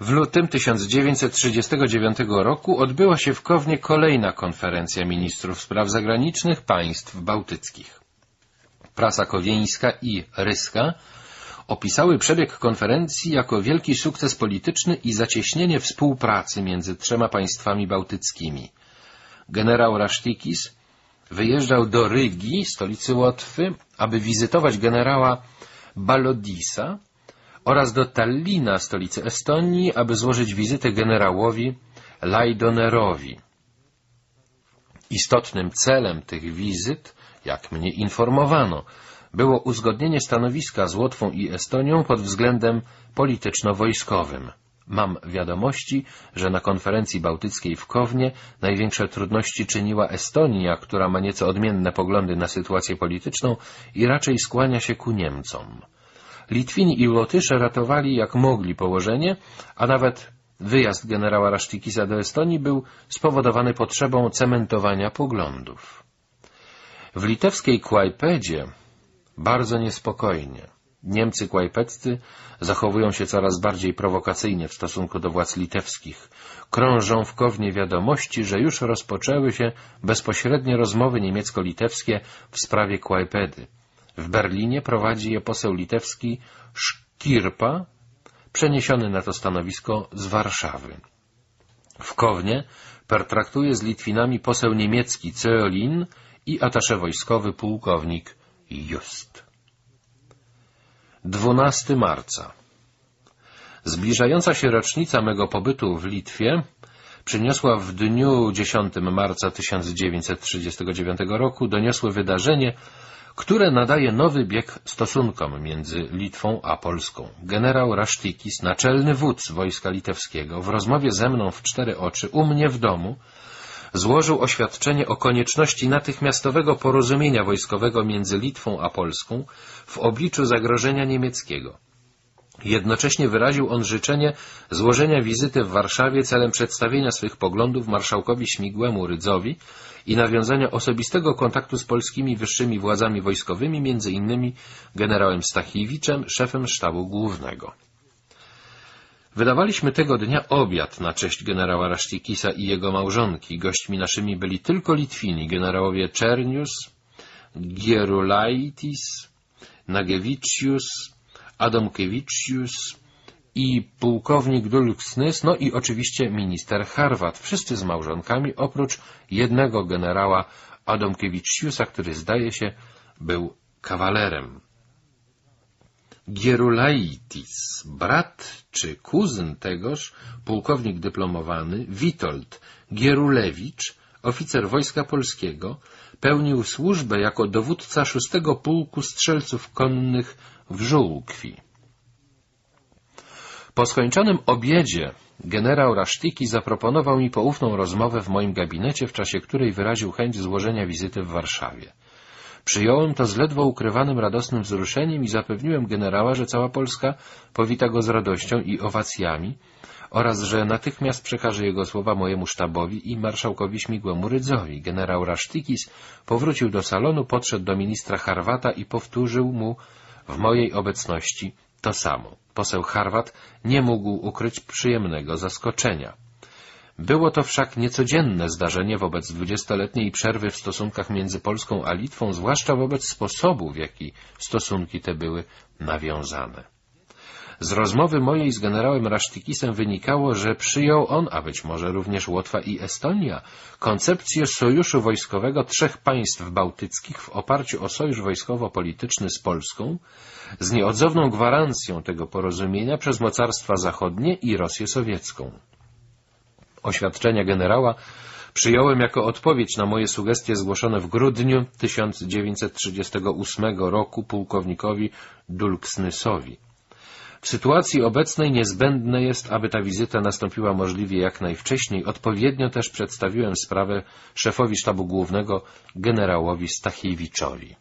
W lutym 1939 roku odbyła się w Kownie kolejna konferencja ministrów spraw zagranicznych państw bałtyckich. Prasa kowieńska i ryska opisały przebieg konferencji jako wielki sukces polityczny i zacieśnienie współpracy między trzema państwami bałtyckimi. Generał Rasztikis wyjeżdżał do Rygi, stolicy Łotwy, aby wizytować generała Balodisa oraz do Tallina, stolicy Estonii, aby złożyć wizytę generałowi Laidonerowi. Istotnym celem tych wizyt, jak mnie informowano, było uzgodnienie stanowiska z Łotwą i Estonią pod względem polityczno-wojskowym. Mam wiadomości, że na konferencji bałtyckiej w Kownie największe trudności czyniła Estonia, która ma nieco odmienne poglądy na sytuację polityczną i raczej skłania się ku Niemcom. Litwini i Łotysze ratowali jak mogli położenie, a nawet wyjazd generała Rasztikisa do Estonii był spowodowany potrzebą cementowania poglądów. W litewskiej Kłajpedzie bardzo niespokojnie. Niemcy kłajpeccy zachowują się coraz bardziej prowokacyjnie w stosunku do władz litewskich. Krążą w Kownie wiadomości, że już rozpoczęły się bezpośrednie rozmowy niemiecko-litewskie w sprawie Kłajpedy. W Berlinie prowadzi je poseł litewski Szkirpa, przeniesiony na to stanowisko z Warszawy. W Kownie pertraktuje z Litwinami poseł niemiecki Ceolin i atasze wojskowy pułkownik Just. 12 marca Zbliżająca się rocznica mego pobytu w Litwie przyniosła w dniu 10 marca 1939 roku doniosłe wydarzenie, które nadaje nowy bieg stosunkom między Litwą a Polską. Generał Rasztikis, naczelny wódz wojska litewskiego, w rozmowie ze mną w cztery oczy u mnie w domu złożył oświadczenie o konieczności natychmiastowego porozumienia wojskowego między Litwą a Polską w obliczu zagrożenia niemieckiego. Jednocześnie wyraził on życzenie złożenia wizyty w Warszawie celem przedstawienia swych poglądów marszałkowi Śmigłemu Rydzowi i nawiązania osobistego kontaktu z polskimi wyższymi władzami wojskowymi, między innymi generałem Stachiewiczem, szefem sztabu głównego. Wydawaliśmy tego dnia obiad na cześć generała Rasztikisa i jego małżonki. Gośćmi naszymi byli tylko Litwini, generałowie Czernius, Gierulaitis, Nagiewiczius, Adamkiewiczius i pułkownik Dulksnys, no i oczywiście minister Harwat, wszyscy z małżonkami, oprócz jednego generała Adamkiewicziusa, który zdaje się był kawalerem. Gierulaitis, brat czy kuzyn tegoż, pułkownik dyplomowany, Witold Gierulewicz, oficer Wojska Polskiego, pełnił służbę jako dowódca szóstego pułku strzelców konnych w Żółkwi. Po skończonym obiedzie generał Rasztiki zaproponował mi poufną rozmowę w moim gabinecie, w czasie której wyraził chęć złożenia wizyty w Warszawie. Przyjąłem to z ledwo ukrywanym radosnym wzruszeniem i zapewniłem generała, że cała Polska powita go z radością i owacjami oraz że natychmiast przekaże jego słowa mojemu sztabowi i marszałkowi Śmigłemu Rydzowi. Generał Rasztikis powrócił do salonu, podszedł do ministra Harwata i powtórzył mu w mojej obecności to samo. Poseł Harwat nie mógł ukryć przyjemnego zaskoczenia. Było to wszak niecodzienne zdarzenie wobec dwudziestoletniej przerwy w stosunkach między Polską a Litwą, zwłaszcza wobec sposobu, w jaki stosunki te były nawiązane. Z rozmowy mojej z generałem Rasztikisem wynikało, że przyjął on, a być może również Łotwa i Estonia, koncepcję sojuszu wojskowego trzech państw bałtyckich w oparciu o sojusz wojskowo-polityczny z Polską, z nieodzowną gwarancją tego porozumienia przez mocarstwa zachodnie i Rosję sowiecką. Oświadczenia generała przyjąłem jako odpowiedź na moje sugestie zgłoszone w grudniu 1938 roku pułkownikowi Dulksnysowi. W sytuacji obecnej niezbędne jest, aby ta wizyta nastąpiła możliwie jak najwcześniej. Odpowiednio też przedstawiłem sprawę szefowi sztabu głównego generałowi Stachiewiczowi.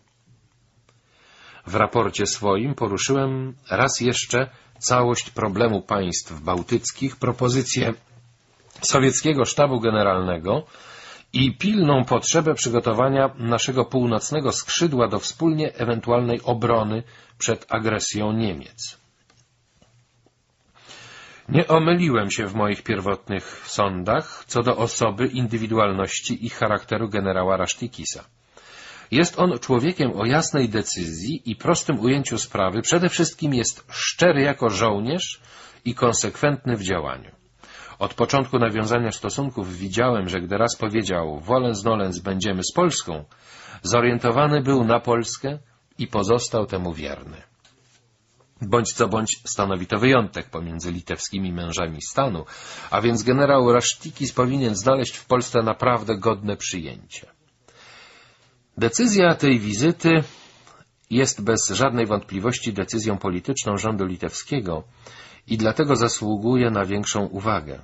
W raporcie swoim poruszyłem raz jeszcze całość problemu państw bałtyckich, propozycję sowieckiego sztabu generalnego i pilną potrzebę przygotowania naszego północnego skrzydła do wspólnie ewentualnej obrony przed agresją Niemiec. Nie omyliłem się w moich pierwotnych sądach co do osoby, indywidualności i charakteru generała Rasztikisa. Jest on człowiekiem o jasnej decyzji i prostym ujęciu sprawy, przede wszystkim jest szczery jako żołnierz i konsekwentny w działaniu. Od początku nawiązania stosunków widziałem, że gdy raz powiedział wolens nolens będziemy z Polską, zorientowany był na Polskę i pozostał temu wierny. Bądź co bądź stanowi to wyjątek pomiędzy litewskimi mężami stanu, a więc generał Rasztikis powinien znaleźć w Polsce naprawdę godne przyjęcie. Decyzja tej wizyty jest bez żadnej wątpliwości decyzją polityczną rządu litewskiego i dlatego zasługuje na większą uwagę.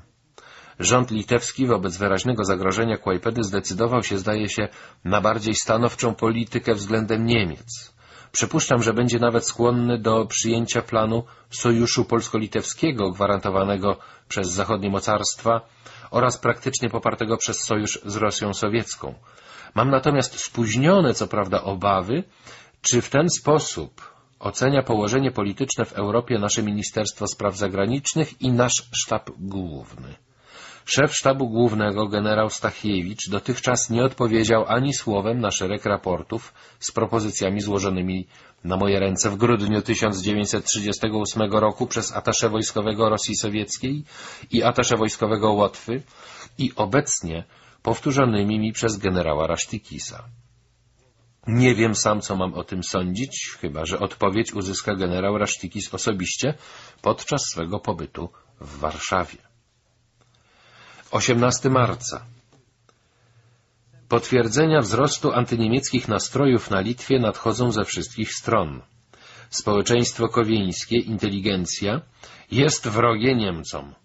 Rząd litewski wobec wyraźnego zagrożenia Kłajpedy zdecydował się, zdaje się, na bardziej stanowczą politykę względem Niemiec. Przypuszczam, że będzie nawet skłonny do przyjęcia planu sojuszu polsko-litewskiego gwarantowanego przez zachodnie mocarstwa oraz praktycznie popartego przez sojusz z Rosją sowiecką. Mam natomiast spóźnione, co prawda, obawy, czy w ten sposób ocenia położenie polityczne w Europie nasze Ministerstwo Spraw Zagranicznych i nasz sztab główny. Szef sztabu głównego, generał Stachiewicz, dotychczas nie odpowiedział ani słowem na szereg raportów z propozycjami złożonymi na moje ręce w grudniu 1938 roku przez atasze wojskowego Rosji Sowieckiej i atasze wojskowego Łotwy i obecnie powtórzonymi mi przez generała Rasztikisa. Nie wiem sam, co mam o tym sądzić, chyba że odpowiedź uzyska generał Rasztikis osobiście podczas swego pobytu w Warszawie. 18 marca Potwierdzenia wzrostu antyniemieckich nastrojów na Litwie nadchodzą ze wszystkich stron. Społeczeństwo kowieńskie, inteligencja, jest wrogie Niemcom.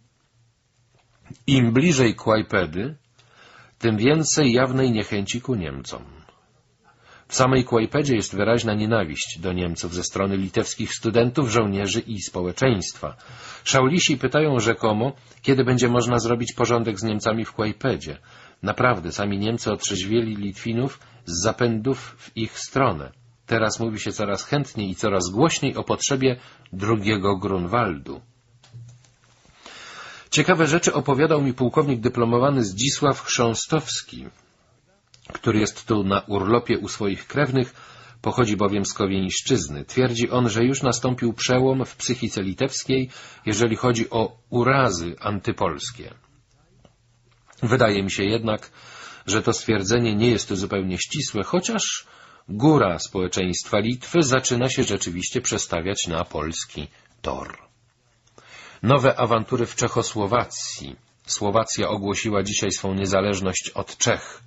Im bliżej Kłajpedy, tym więcej jawnej niechęci ku Niemcom. W samej Kłajpedzie jest wyraźna nienawiść do Niemców ze strony litewskich studentów, żołnierzy i społeczeństwa. Szaulisi pytają rzekomo, kiedy będzie można zrobić porządek z Niemcami w Kłajpedzie. Naprawdę, sami Niemcy otrzeźwieli Litwinów z zapędów w ich stronę. Teraz mówi się coraz chętniej i coraz głośniej o potrzebie drugiego Grunwaldu. Ciekawe rzeczy opowiadał mi pułkownik dyplomowany Zdzisław Chrząstowski, który jest tu na urlopie u swoich krewnych, pochodzi bowiem z Kowieńszczyzny. Twierdzi on, że już nastąpił przełom w psychice litewskiej, jeżeli chodzi o urazy antypolskie. Wydaje mi się jednak, że to stwierdzenie nie jest zupełnie ścisłe, chociaż góra społeczeństwa Litwy zaczyna się rzeczywiście przestawiać na polski tor. Nowe awantury w Czechosłowacji. Słowacja ogłosiła dzisiaj swą niezależność od Czech.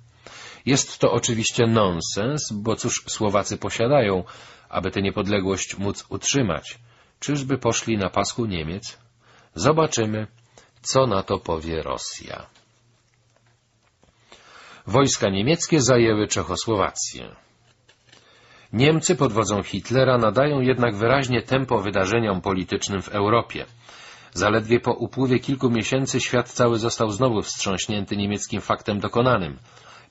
Jest to oczywiście nonsens, bo cóż Słowacy posiadają, aby tę niepodległość móc utrzymać? Czyżby poszli na pasku Niemiec? Zobaczymy, co na to powie Rosja. Wojska niemieckie zajęły Czechosłowację. Niemcy pod wodzą Hitlera nadają jednak wyraźnie tempo wydarzeniom politycznym w Europie. Zaledwie po upływie kilku miesięcy świat cały został znowu wstrząśnięty niemieckim faktem dokonanym.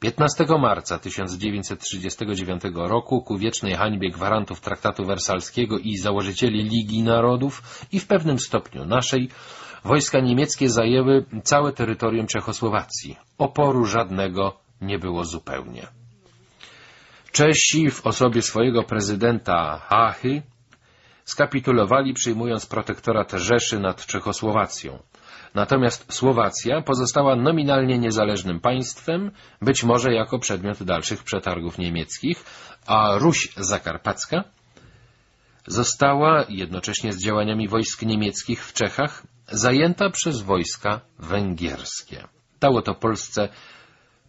15 marca 1939 roku ku wiecznej hańbie gwarantów traktatu wersalskiego i założycieli Ligi Narodów i w pewnym stopniu naszej, wojska niemieckie zajęły całe terytorium Czechosłowacji. Oporu żadnego nie było zupełnie. Czesi w osobie swojego prezydenta Hachy skapitulowali przyjmując protektorat Rzeszy nad Czechosłowacją. Natomiast Słowacja pozostała nominalnie niezależnym państwem, być może jako przedmiot dalszych przetargów niemieckich, a Ruś Zakarpacka została, jednocześnie z działaniami wojsk niemieckich w Czechach, zajęta przez wojska węgierskie. Dało to Polsce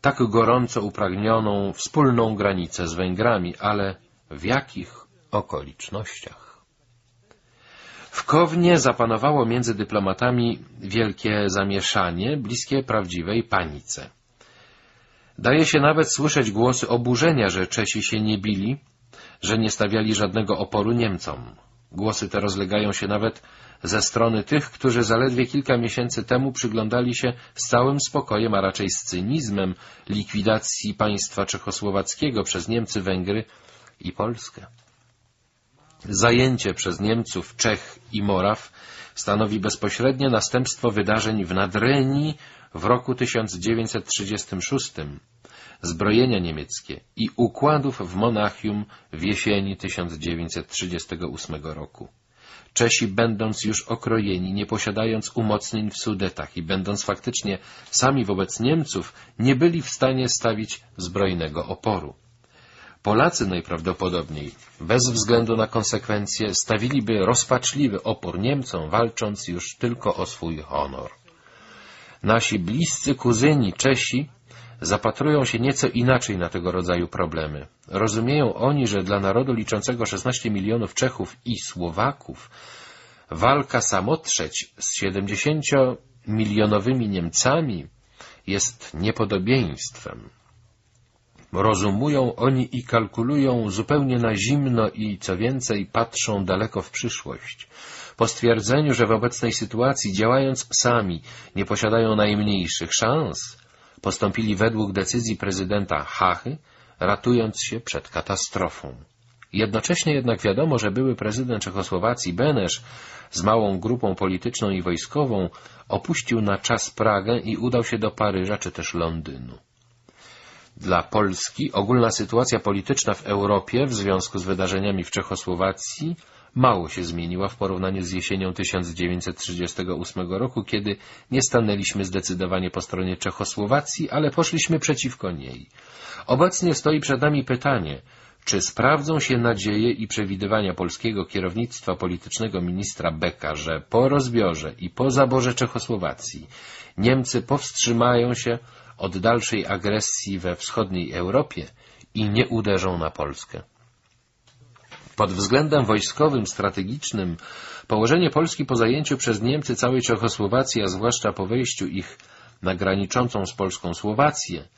tak gorąco upragnioną wspólną granicę z Węgrami, ale w jakich okolicznościach? W Kownie zapanowało między dyplomatami wielkie zamieszanie, bliskie prawdziwej panice. Daje się nawet słyszeć głosy oburzenia, że Czesi się nie bili, że nie stawiali żadnego oporu Niemcom. Głosy te rozlegają się nawet ze strony tych, którzy zaledwie kilka miesięcy temu przyglądali się z całym spokojem, a raczej z cynizmem likwidacji państwa czechosłowackiego przez Niemcy, Węgry i Polskę. Zajęcie przez Niemców Czech i Moraw stanowi bezpośrednie następstwo wydarzeń w Nadrenii w roku 1936, zbrojenia niemieckie i układów w Monachium w jesieni 1938 roku. Czesi, będąc już okrojeni, nie posiadając umocnień w Sudetach i będąc faktycznie sami wobec Niemców, nie byli w stanie stawić zbrojnego oporu. Polacy najprawdopodobniej, bez względu na konsekwencje, stawiliby rozpaczliwy opór Niemcom, walcząc już tylko o swój honor. Nasi bliscy kuzyni Czesi zapatrują się nieco inaczej na tego rodzaju problemy. Rozumieją oni, że dla narodu liczącego 16 milionów Czechów i Słowaków walka samotrzeć z 70-milionowymi Niemcami jest niepodobieństwem. Rozumują oni i kalkulują zupełnie na zimno i, co więcej, patrzą daleko w przyszłość. Po stwierdzeniu, że w obecnej sytuacji, działając sami, nie posiadają najmniejszych szans, postąpili według decyzji prezydenta Hachy, ratując się przed katastrofą. Jednocześnie jednak wiadomo, że były prezydent Czechosłowacji Benesz z małą grupą polityczną i wojskową opuścił na czas Pragę i udał się do Paryża czy też Londynu. Dla Polski ogólna sytuacja polityczna w Europie w związku z wydarzeniami w Czechosłowacji mało się zmieniła w porównaniu z jesienią 1938 roku, kiedy nie stanęliśmy zdecydowanie po stronie Czechosłowacji, ale poszliśmy przeciwko niej. Obecnie stoi przed nami pytanie, czy sprawdzą się nadzieje i przewidywania polskiego kierownictwa politycznego ministra Beka, że po rozbiorze i po zaborze Czechosłowacji Niemcy powstrzymają się od dalszej agresji we wschodniej Europie i nie uderzą na Polskę. Pod względem wojskowym, strategicznym, położenie Polski po zajęciu przez Niemcy całej Czechosłowacji, a zwłaszcza po wejściu ich na graniczącą z Polską Słowację,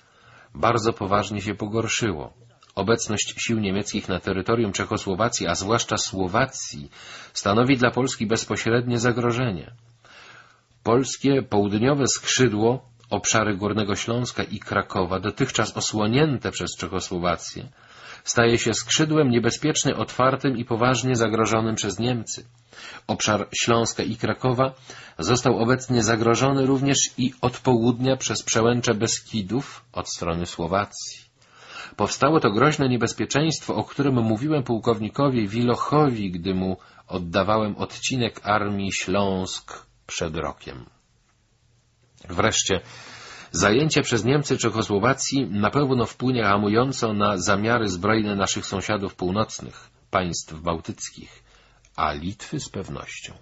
bardzo poważnie się pogorszyło. Obecność sił niemieckich na terytorium Czechosłowacji, a zwłaszcza Słowacji, stanowi dla Polski bezpośrednie zagrożenie. Polskie południowe skrzydło, obszary Górnego Śląska i Krakowa, dotychczas osłonięte przez Czechosłowację, staje się skrzydłem niebezpiecznie otwartym i poważnie zagrożonym przez Niemcy. Obszar Śląska i Krakowa został obecnie zagrożony również i od południa przez przełęcze Beskidów od strony Słowacji. Powstało to groźne niebezpieczeństwo, o którym mówiłem pułkownikowi Wilochowi, gdy mu oddawałem odcinek Armii Śląsk przed rokiem. Wreszcie Zajęcie przez Niemcy Czechosłowacji na pewno wpłynie hamująco na zamiary zbrojne naszych sąsiadów północnych, państw bałtyckich, a Litwy z pewnością.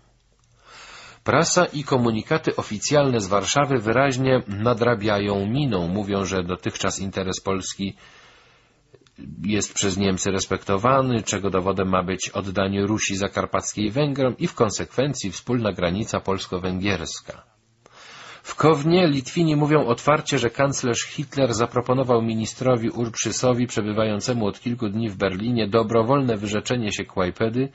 Prasa i komunikaty oficjalne z Warszawy wyraźnie nadrabiają miną, mówią, że dotychczas interes Polski jest przez Niemcy respektowany, czego dowodem ma być oddanie Rusi Zakarpackiej Węgrom i w konsekwencji wspólna granica polsko-węgierska. W Kownie Litwini mówią otwarcie, że kanclerz Hitler zaproponował ministrowi Urprzysowi przebywającemu od kilku dni w Berlinie dobrowolne wyrzeczenie się Kłajpedy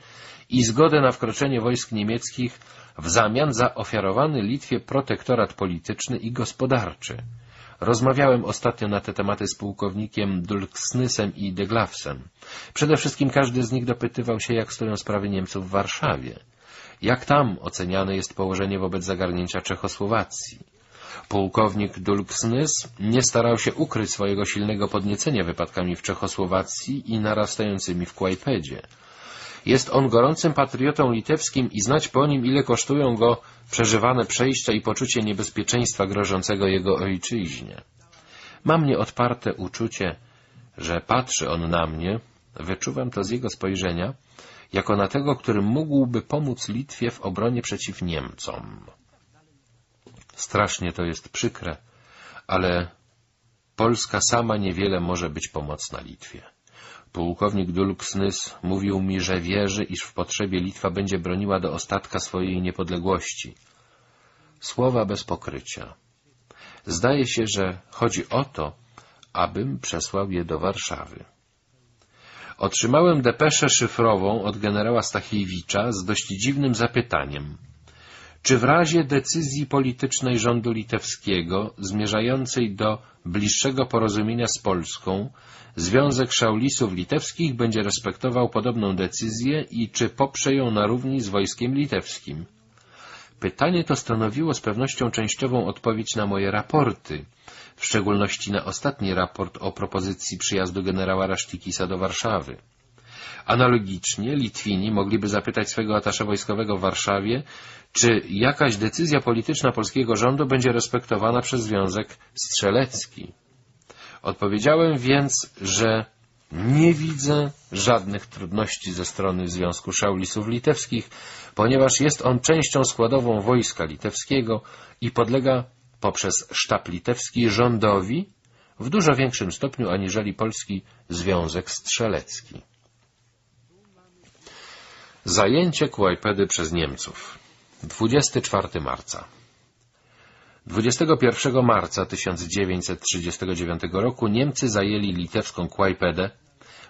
i zgodę na wkroczenie wojsk niemieckich w zamian za ofiarowany Litwie protektorat polityczny i gospodarczy. Rozmawiałem ostatnio na te tematy z pułkownikiem Dulksnysem i Deglawsem. Przede wszystkim każdy z nich dopytywał się, jak stoją sprawy Niemców w Warszawie. Jak tam oceniane jest położenie wobec zagarnięcia Czechosłowacji? Pułkownik Dulksnys nie starał się ukryć swojego silnego podniecenia wypadkami w Czechosłowacji i narastającymi w Kłajpedzie. Jest on gorącym patriotą litewskim i znać po nim, ile kosztują go przeżywane przejścia i poczucie niebezpieczeństwa grożącego jego ojczyźnie. Ma mnie odparte uczucie, że patrzy on na mnie, wyczuwam to z jego spojrzenia, jako na tego, który mógłby pomóc Litwie w obronie przeciw Niemcom. Strasznie to jest przykre, ale Polska sama niewiele może być pomocna Litwie. Pułkownik Dulksnys mówił mi, że wierzy, iż w potrzebie Litwa będzie broniła do ostatka swojej niepodległości. Słowa bez pokrycia. Zdaje się, że chodzi o to, abym przesłał je do Warszawy. Otrzymałem depeszę szyfrową od generała Stachiewicza z dość dziwnym zapytaniem. Czy w razie decyzji politycznej rządu litewskiego zmierzającej do bliższego porozumienia z Polską Związek Szaulisów Litewskich będzie respektował podobną decyzję i czy poprze ją na równi z wojskiem litewskim? Pytanie to stanowiło z pewnością częściową odpowiedź na moje raporty, w szczególności na ostatni raport o propozycji przyjazdu generała Rasztikisa do Warszawy. Analogicznie Litwini mogliby zapytać swego atasza wojskowego w Warszawie, czy jakaś decyzja polityczna polskiego rządu będzie respektowana przez Związek Strzelecki. Odpowiedziałem więc, że nie widzę żadnych trudności ze strony Związku Szaulisów Litewskich, ponieważ jest on częścią składową wojska litewskiego i podlega poprzez sztab litewski rządowi w dużo większym stopniu aniżeli Polski Związek Strzelecki. Zajęcie Kłajpedy przez Niemców 24 marca 21 marca 1939 roku Niemcy zajęli litewską Kłajpedę,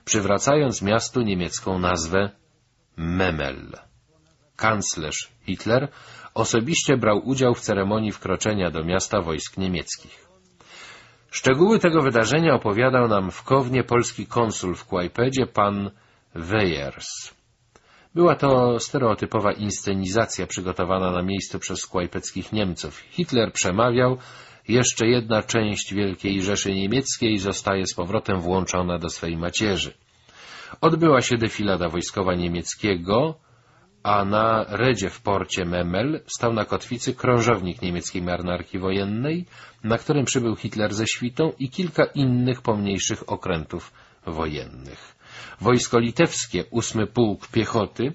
przywracając miastu niemiecką nazwę Memel. Kanclerz Hitler osobiście brał udział w ceremonii wkroczenia do miasta wojsk niemieckich. Szczegóły tego wydarzenia opowiadał nam w Kownie polski konsul w Kłajpedzie, pan Weyers. Była to stereotypowa inscenizacja przygotowana na miejscu przez kłajpeckich Niemców. Hitler przemawiał, jeszcze jedna część Wielkiej Rzeszy Niemieckiej zostaje z powrotem włączona do swej macierzy. Odbyła się defilada wojskowa niemieckiego, a na redzie w porcie Memel stał na kotwicy krążownik niemieckiej marynarki wojennej, na którym przybył Hitler ze świtą i kilka innych pomniejszych okrętów wojennych. Wojsko litewskie, ósmy pułk piechoty,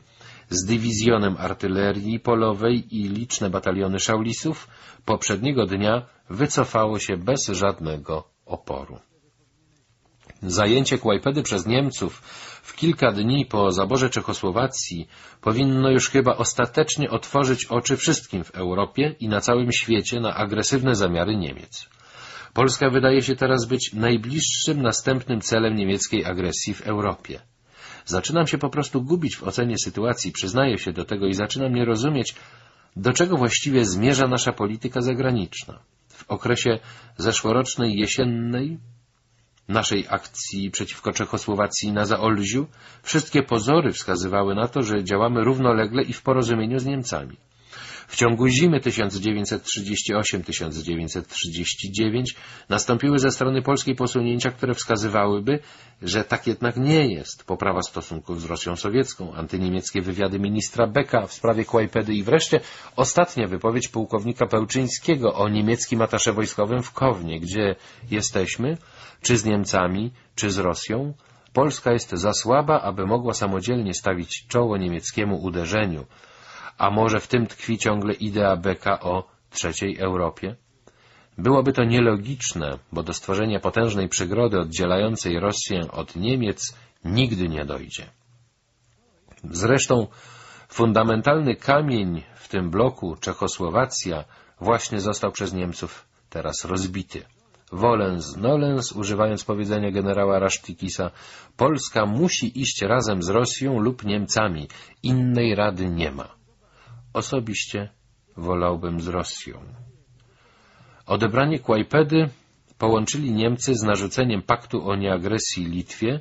z dywizjonem artylerii polowej i liczne bataliony szaulisów, poprzedniego dnia wycofało się bez żadnego oporu. Zajęcie Kłajpedy przez Niemców w kilka dni po zaborze Czechosłowacji powinno już chyba ostatecznie otworzyć oczy wszystkim w Europie i na całym świecie na agresywne zamiary Niemiec. Polska wydaje się teraz być najbliższym następnym celem niemieckiej agresji w Europie. Zaczynam się po prostu gubić w ocenie sytuacji, przyznaję się do tego i zaczynam nie rozumieć, do czego właściwie zmierza nasza polityka zagraniczna. W okresie zeszłorocznej jesiennej naszej akcji przeciwko Czechosłowacji na Zaolziu wszystkie pozory wskazywały na to, że działamy równolegle i w porozumieniu z Niemcami. W ciągu zimy 1938-1939 nastąpiły ze strony polskiej posunięcia, które wskazywałyby, że tak jednak nie jest. Poprawa stosunków z Rosją sowiecką, antyniemieckie wywiady ministra Becka w sprawie Kłajpedy i wreszcie ostatnia wypowiedź pułkownika Pełczyńskiego o niemieckim atasze wojskowym w Kownie, gdzie jesteśmy, czy z Niemcami, czy z Rosją, Polska jest za słaba, aby mogła samodzielnie stawić czoło niemieckiemu uderzeniu, a może w tym tkwi ciągle idea Beka o trzeciej Europie? Byłoby to nielogiczne, bo do stworzenia potężnej przegrody oddzielającej Rosję od Niemiec nigdy nie dojdzie. Zresztą fundamentalny kamień w tym bloku Czechosłowacja właśnie został przez Niemców teraz rozbity. Wolens nolens, używając powiedzenia generała Rasztikisa, Polska musi iść razem z Rosją lub Niemcami, innej rady nie ma. Osobiście wolałbym z Rosją. Odebranie Kłajpedy połączyli Niemcy z narzuceniem paktu o nieagresji Litwie,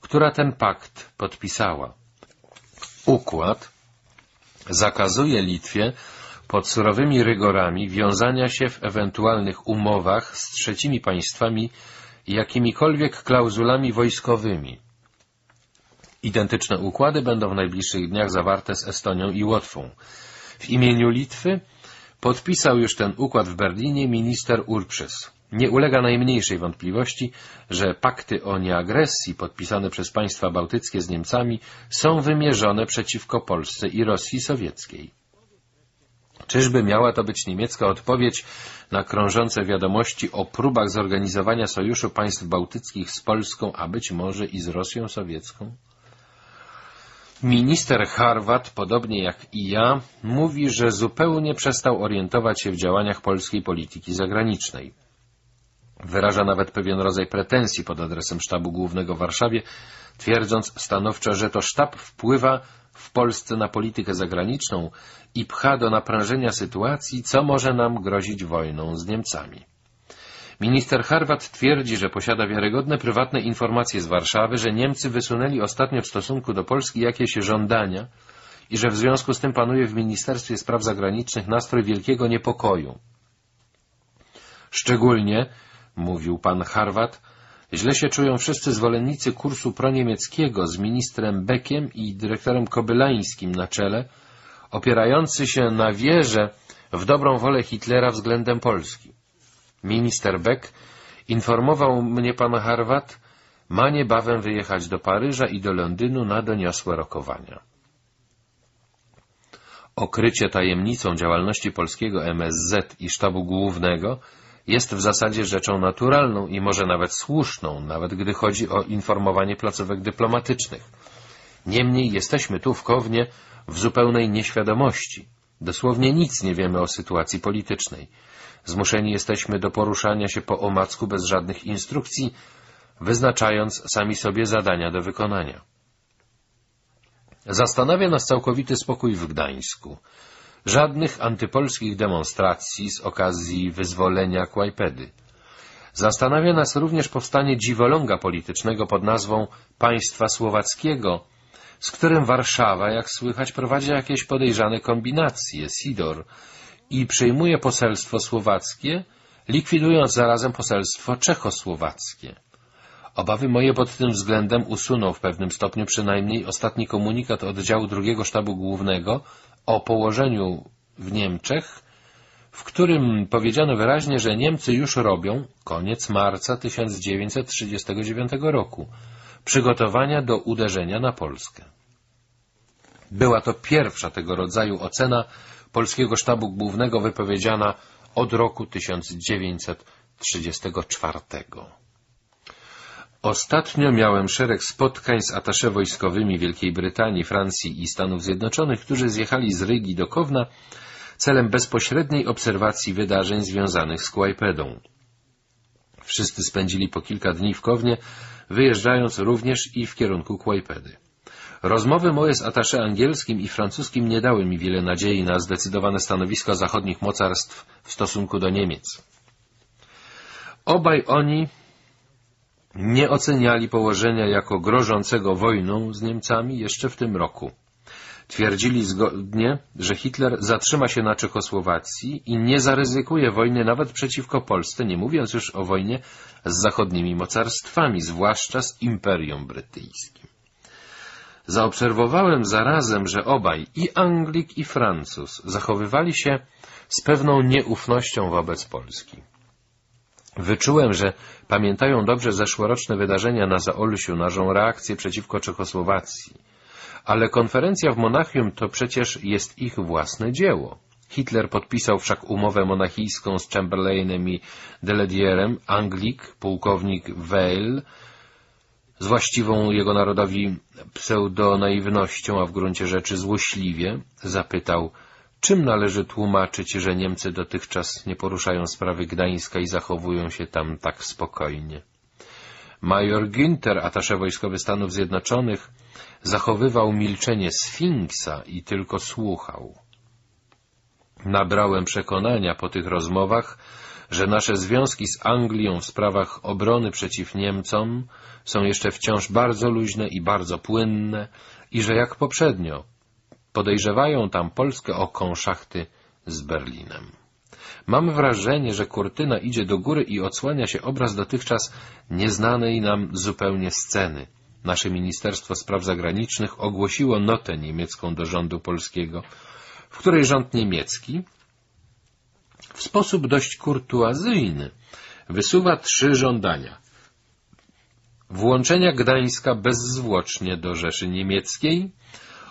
która ten pakt podpisała. Układ zakazuje Litwie pod surowymi rygorami wiązania się w ewentualnych umowach z trzecimi państwami jakimikolwiek klauzulami wojskowymi. Identyczne układy będą w najbliższych dniach zawarte z Estonią i Łotwą. W imieniu Litwy podpisał już ten układ w Berlinie minister Urprzys. Nie ulega najmniejszej wątpliwości, że pakty o nieagresji podpisane przez państwa bałtyckie z Niemcami są wymierzone przeciwko Polsce i Rosji Sowieckiej. Czyżby miała to być niemiecka odpowiedź na krążące wiadomości o próbach zorganizowania sojuszu państw bałtyckich z Polską, a być może i z Rosją sowiecką? Minister Harvard, podobnie jak i ja, mówi, że zupełnie przestał orientować się w działaniach polskiej polityki zagranicznej. Wyraża nawet pewien rodzaj pretensji pod adresem sztabu głównego w Warszawie, twierdząc stanowczo, że to sztab wpływa w Polsce na politykę zagraniczną i pcha do naprężenia sytuacji, co może nam grozić wojną z Niemcami. Minister Harwat twierdzi, że posiada wiarygodne prywatne informacje z Warszawy, że Niemcy wysunęli ostatnio w stosunku do Polski jakieś żądania i że w związku z tym panuje w Ministerstwie Spraw Zagranicznych nastrój wielkiego niepokoju. Szczególnie, mówił pan Harwat, źle się czują wszyscy zwolennicy kursu proniemieckiego z ministrem Beckiem i dyrektorem Kobylańskim na czele, opierający się na wierze w dobrą wolę Hitlera względem Polski. Minister Beck informował mnie pan Harwat, ma niebawem wyjechać do Paryża i do Londynu na doniosłe rokowania. Okrycie tajemnicą działalności polskiego MSZ i sztabu głównego jest w zasadzie rzeczą naturalną i może nawet słuszną, nawet gdy chodzi o informowanie placówek dyplomatycznych. Niemniej jesteśmy tu w Kownie w zupełnej nieświadomości. Dosłownie nic nie wiemy o sytuacji politycznej. Zmuszeni jesteśmy do poruszania się po omacku bez żadnych instrukcji, wyznaczając sami sobie zadania do wykonania. Zastanawia nas całkowity spokój w Gdańsku. Żadnych antypolskich demonstracji z okazji wyzwolenia Kłajpedy. Zastanawia nas również powstanie dziwoląga politycznego pod nazwą Państwa Słowackiego, z którym Warszawa, jak słychać, prowadzi jakieś podejrzane kombinacje, Sidor, i przejmuje poselstwo słowackie, likwidując zarazem poselstwo czechosłowackie. Obawy moje pod tym względem usunął w pewnym stopniu przynajmniej ostatni komunikat oddziału drugiego sztabu głównego o położeniu w Niemczech, w którym powiedziano wyraźnie, że Niemcy już robią, koniec marca 1939 roku, przygotowania do uderzenia na Polskę. Była to pierwsza tego rodzaju ocena Polskiego Sztabu Głównego wypowiedziana od roku 1934. Ostatnio miałem szereg spotkań z atasze wojskowymi Wielkiej Brytanii, Francji i Stanów Zjednoczonych, którzy zjechali z Rygi do Kowna celem bezpośredniej obserwacji wydarzeń związanych z Kłajpedą. Wszyscy spędzili po kilka dni w Kownie, wyjeżdżając również i w kierunku Kłajpedy. Rozmowy moje z atasze angielskim i francuskim nie dały mi wiele nadziei na zdecydowane stanowisko zachodnich mocarstw w stosunku do Niemiec. Obaj oni nie oceniali położenia jako grożącego wojną z Niemcami jeszcze w tym roku. Twierdzili zgodnie, że Hitler zatrzyma się na Czechosłowacji i nie zaryzykuje wojny nawet przeciwko Polsce, nie mówiąc już o wojnie z zachodnimi mocarstwami, zwłaszcza z Imperium Brytyjskim. Zaobserwowałem zarazem, że obaj, i Anglik, i Francuz, zachowywali się z pewną nieufnością wobec Polski. Wyczułem, że pamiętają dobrze zeszłoroczne wydarzenia na Zaolsiu, naszą reakcję przeciwko Czechosłowacji. Ale konferencja w Monachium to przecież jest ich własne dzieło. Hitler podpisał wszak umowę monachijską z Chamberlainem i Deledierem, Anglik, pułkownik Weil, z właściwą jego narodowi pseudonaiwnością, a w gruncie rzeczy złośliwie, zapytał, czym należy tłumaczyć, że Niemcy dotychczas nie poruszają sprawy Gdańska i zachowują się tam tak spokojnie. Major Günther, atasze wojskowy Stanów Zjednoczonych, zachowywał milczenie Sfinksa i tylko słuchał. Nabrałem przekonania po tych rozmowach, że nasze związki z Anglią w sprawach obrony przeciw Niemcom są jeszcze wciąż bardzo luźne i bardzo płynne i że jak poprzednio podejrzewają tam Polskę o konszachty z Berlinem. Mam wrażenie, że kurtyna idzie do góry i odsłania się obraz dotychczas nieznanej nam zupełnie sceny. Nasze Ministerstwo Spraw Zagranicznych ogłosiło notę niemiecką do rządu polskiego, w której rząd niemiecki w sposób dość kurtuazyjny wysuwa trzy żądania. Włączenia Gdańska bezzwłocznie do Rzeszy Niemieckiej,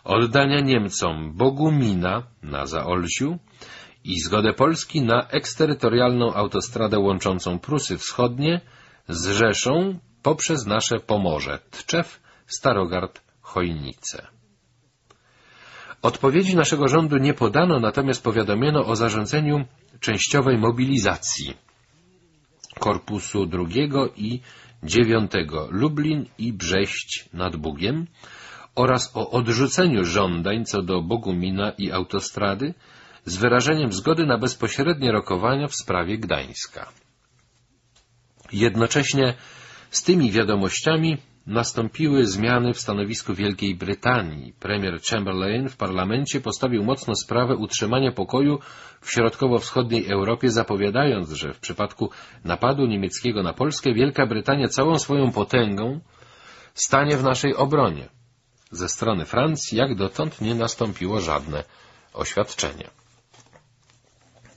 oddania Niemcom Bogumina na Zaolsiu i zgodę Polski na eksterytorialną autostradę łączącą Prusy Wschodnie z Rzeszą poprzez nasze Pomorze, Tczew, Starogard, Chojnice. Odpowiedzi naszego rządu nie podano, natomiast powiadomiono o zarządzeniu częściowej mobilizacji Korpusu II i IX Lublin i Brześć nad Bugiem oraz o odrzuceniu żądań co do Bogumina i autostrady z wyrażeniem zgody na bezpośrednie rokowania w sprawie Gdańska. Jednocześnie z tymi wiadomościami nastąpiły zmiany w stanowisku Wielkiej Brytanii. Premier Chamberlain w parlamencie postawił mocno sprawę utrzymania pokoju w środkowo-wschodniej Europie, zapowiadając, że w przypadku napadu niemieckiego na Polskę Wielka Brytania całą swoją potęgą stanie w naszej obronie. Ze strony Francji jak dotąd nie nastąpiło żadne oświadczenie.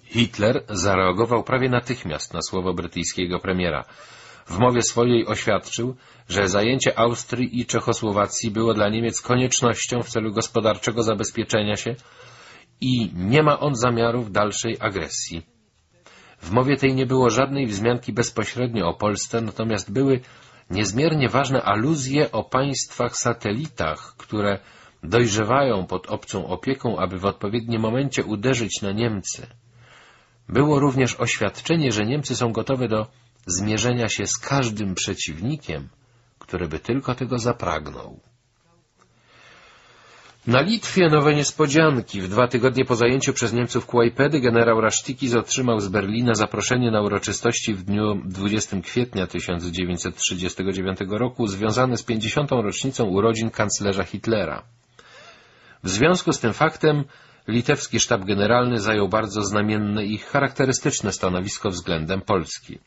Hitler zareagował prawie natychmiast na słowo brytyjskiego premiera. W mowie swojej oświadczył, że zajęcie Austrii i Czechosłowacji było dla Niemiec koniecznością w celu gospodarczego zabezpieczenia się i nie ma on zamiarów dalszej agresji. W mowie tej nie było żadnej wzmianki bezpośrednio o Polsce, natomiast były niezmiernie ważne aluzje o państwach satelitach, które dojrzewają pod obcą opieką, aby w odpowiednim momencie uderzyć na Niemcy. Było również oświadczenie, że Niemcy są gotowe do zmierzenia się z każdym przeciwnikiem, który by tylko tego zapragnął. Na Litwie nowe niespodzianki. W dwa tygodnie po zajęciu przez Niemców Kłajpedy generał Rasztikis otrzymał z Berlina zaproszenie na uroczystości w dniu 20 kwietnia 1939 roku związane z 50. rocznicą urodzin kanclerza Hitlera. W związku z tym faktem litewski sztab generalny zajął bardzo znamienne i charakterystyczne stanowisko względem Polski.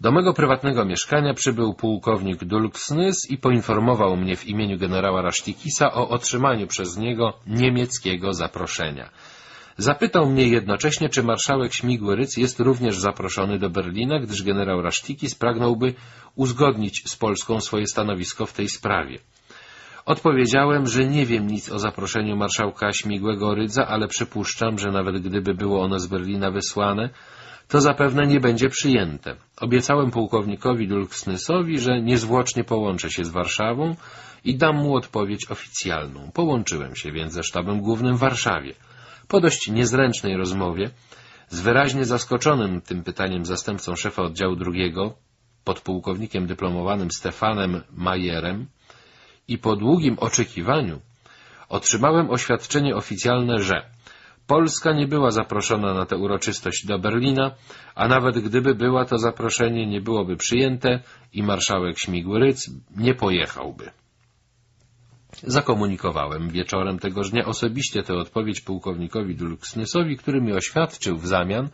Do mego prywatnego mieszkania przybył pułkownik Dulksnys i poinformował mnie w imieniu generała Rasztikisa o otrzymaniu przez niego niemieckiego zaproszenia. Zapytał mnie jednocześnie, czy marszałek Śmigły-Ryc jest również zaproszony do Berlina, gdyż generał Rasztikis pragnąłby uzgodnić z Polską swoje stanowisko w tej sprawie. Odpowiedziałem, że nie wiem nic o zaproszeniu marszałka Śmigłego Rydza, ale przypuszczam, że nawet gdyby było ono z Berlina wysłane, to zapewne nie będzie przyjęte. Obiecałem pułkownikowi Dulksnysowi, że niezwłocznie połączę się z Warszawą i dam mu odpowiedź oficjalną. Połączyłem się więc ze sztabem głównym w Warszawie. Po dość niezręcznej rozmowie, z wyraźnie zaskoczonym tym pytaniem zastępcą szefa oddziału drugiego, podpułkownikiem dyplomowanym Stefanem Majerem i po długim oczekiwaniu otrzymałem oświadczenie oficjalne, że Polska nie była zaproszona na tę uroczystość do Berlina, a nawet gdyby była, to zaproszenie nie byłoby przyjęte i marszałek Śmigły-Ryc nie pojechałby. Zakomunikowałem wieczorem tegoż dnia osobiście tę odpowiedź pułkownikowi Dulksnysowi, który mi oświadczył w zamian,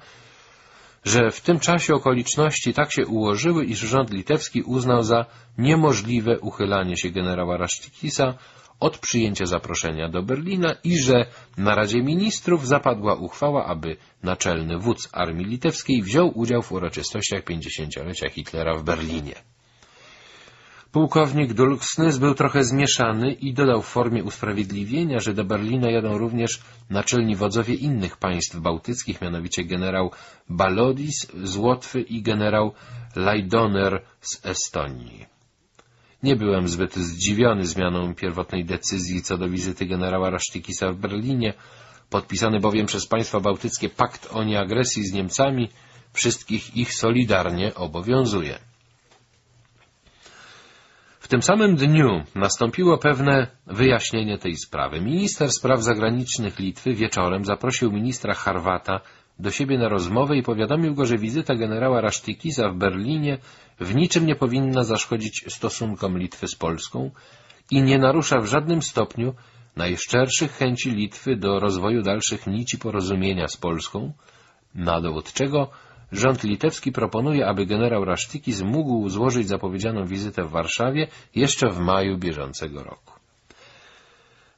że w tym czasie okoliczności tak się ułożyły, iż rząd litewski uznał za niemożliwe uchylanie się generała Rasztikisa od przyjęcia zaproszenia do Berlina i że na Radzie Ministrów zapadła uchwała, aby naczelny wódz armii litewskiej wziął udział w uroczystościach pięćdziesięciolecia Hitlera w Berlinie. Pułkownik Dulksnys był trochę zmieszany i dodał w formie usprawiedliwienia, że do Berlina jadą również naczelni wodzowie innych państw bałtyckich, mianowicie generał Balodis z Łotwy i generał Lajdoner z Estonii. Nie byłem zbyt zdziwiony zmianą pierwotnej decyzji co do wizyty generała Rasztikisa w Berlinie, podpisany bowiem przez państwa bałtyckie pakt o nieagresji z Niemcami wszystkich ich solidarnie obowiązuje. W tym samym dniu nastąpiło pewne wyjaśnienie tej sprawy. Minister spraw zagranicznych Litwy wieczorem zaprosił ministra Harwata do siebie na rozmowę i powiadomił go, że wizyta generała Rasztikisa w Berlinie w niczym nie powinna zaszkodzić stosunkom Litwy z Polską i nie narusza w żadnym stopniu najszczerszych chęci Litwy do rozwoju dalszych nici porozumienia z Polską, na dowód czego rząd litewski proponuje, aby generał Rasztikis mógł złożyć zapowiedzianą wizytę w Warszawie jeszcze w maju bieżącego roku.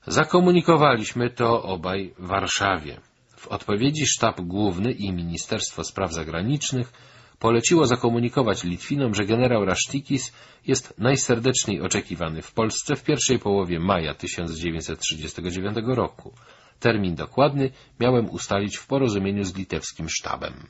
Zakomunikowaliśmy to obaj Warszawie. W odpowiedzi sztab główny i Ministerstwo Spraw Zagranicznych poleciło zakomunikować Litwinom, że generał Rasztikis jest najserdeczniej oczekiwany w Polsce w pierwszej połowie maja 1939 roku. Termin dokładny miałem ustalić w porozumieniu z litewskim sztabem.